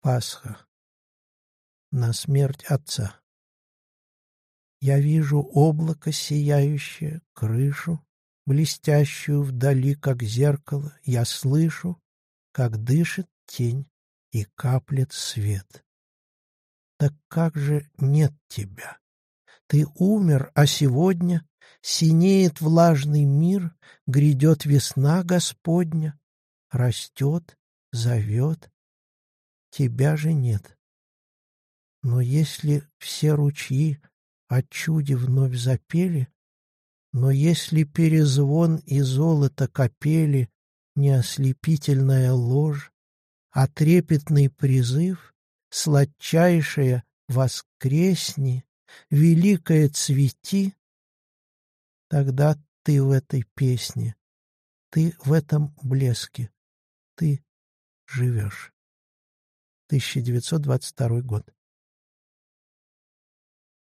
Пасха. На смерть отца. Я вижу облако сияющее, крышу, Блестящую вдали, как зеркало, Я слышу, как дышит тень и каплет свет. Так как же нет тебя? Ты умер, а сегодня Синеет влажный мир, Грядет весна Господня, Растет, зовет, тебя же нет. Но если все ручьи о чуде вновь запели, но если перезвон и золото копели не ослепительная ложь, а трепетный призыв, сладчайшая воскресни, великое цвети, тогда ты в этой песне, ты в этом блеске, ты живешь. 1922 год.